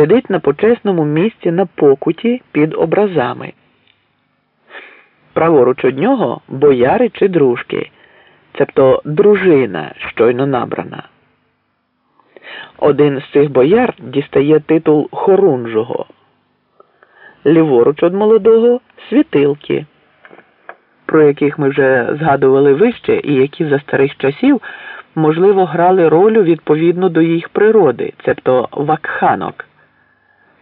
сидить на почесному місці на покуті під образами. Праворуч од нього бояри чи дружки, цебто дружина щойно набрана. Один з цих бояр дістає титул хорунжого, ліворуч од молодого світилки, про яких ми вже згадували вище, і які за старих часів, можливо, грали роль відповідно до їх природи, цебто вакханок.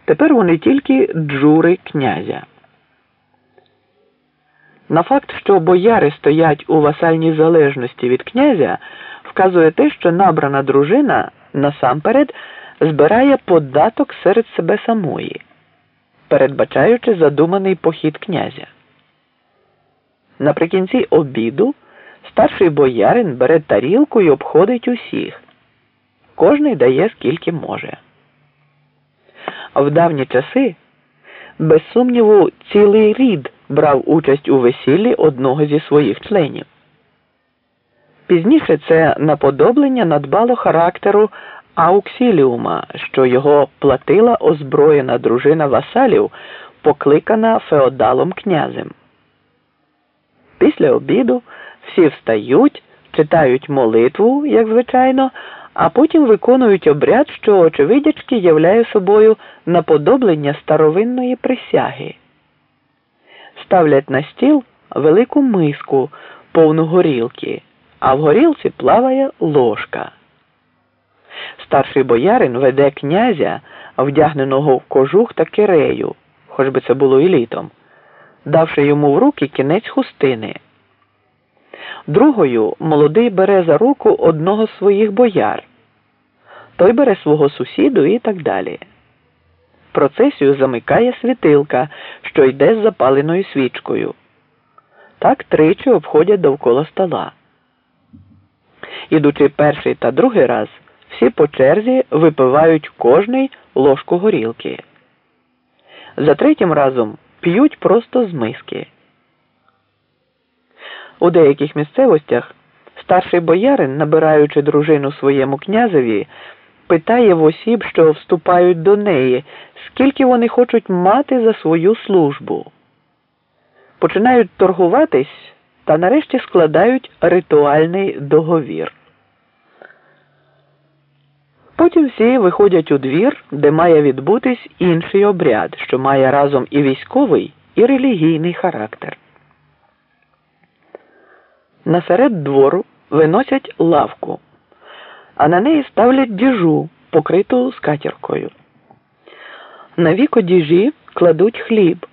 Тепер вони тільки джури князя. На факт, що бояри стоять у васальній залежності від князя, вказує те, що набрана дружина насамперед збирає податок серед себе самої, передбачаючи задуманий похід князя. Наприкінці обіду старший боярин бере тарілку і обходить усіх. Кожний дає скільки може. В давні часи, без сумніву, цілий рід брав участь у весіллі одного зі своїх членів. Пізніше це наподоблення надбало характеру ауксіліума, що його платила озброєна дружина васалів, покликана феодалом князем. Після обіду всі встають, читають молитву, як звичайно, а потім виконують обряд, що очевидячки являє собою наподоблення старовинної присяги. Ставлять на стіл велику миску, повну горілки, а в горілці плаває ложка. Старший боярин веде князя, вдягненого в кожух та кирею, хоч би це було і літом, давши йому в руки кінець хустини. Другою молодий бере за руку одного з своїх бояр, той бере свого сусіду і так далі. Процесію замикає світилка, що йде з запаленою свічкою. Так тричі обходять довкола стола. Ідучи перший та другий раз, всі по черзі випивають кожний ложку горілки. За третім разом п'ють просто з миски. У деяких місцевостях старший боярин, набираючи дружину своєму князеві, питає в осіб, що вступають до неї, скільки вони хочуть мати за свою службу. Починають торгуватись та нарешті складають ритуальний договір. Потім всі виходять у двір, де має відбутись інший обряд, що має разом і військовий, і релігійний характер. Насеред двору виносять лавку, а на неї ставлять діжу, покриту скатіркою. На віко діжі кладуть хліб,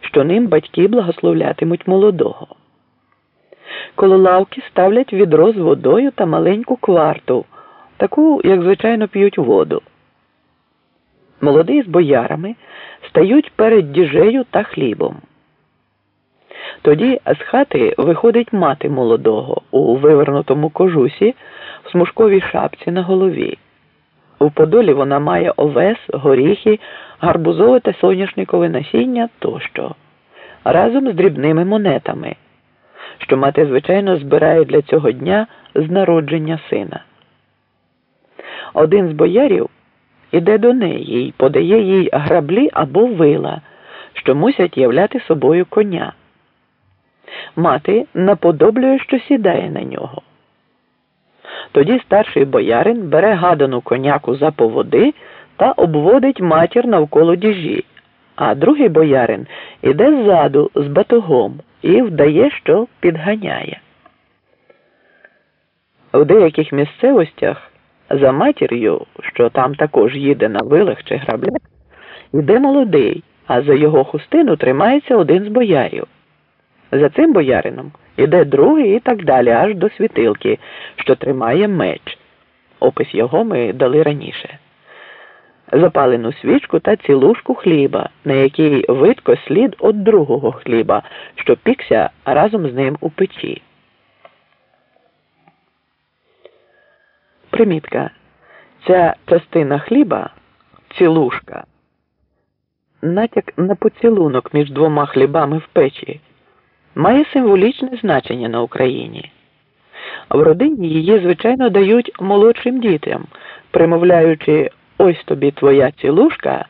що ним батьки благословлятимуть молодого. Коло лавки ставлять відро з водою та маленьку кварту, таку, як звичайно, п'ють воду. Молодий з боярами стають перед діжею та хлібом. Тоді з хати виходить мати молодого у вивернутому кожусі в смужковій шапці на голові. У подолі вона має овес, горіхи, гарбузове та соняшникове насіння тощо, разом з дрібними монетами, що мати, звичайно, збирає для цього дня з народження сина. Один з боярів іде до неї і подає їй граблі або вила, що мусять являти собою коня. Мати наподоблює, що сідає на нього. Тоді старший боярин бере гадану коняку за поводи та обводить матір навколо діжі, а другий боярин іде ззаду з батогом і вдає, що підганяє. В деяких місцевостях за матір'ю, що там також їде на вилах чи граблях, йде молодий, а за його хустину тримається один з боярів. За цим боярином іде другий і так далі, аж до світилки, що тримає меч. Опис його ми дали раніше. Запалену свічку та цілушку хліба, на якій видко слід від другого хліба, що пікся разом з ним у печі. Примітка. Ця частина хліба цілушка. Натяк на поцілунок між двома хлібами в печі має символічне значення на Україні. В родині її, звичайно, дають молодшим дітям, примовляючи ось тобі твоя цілушка.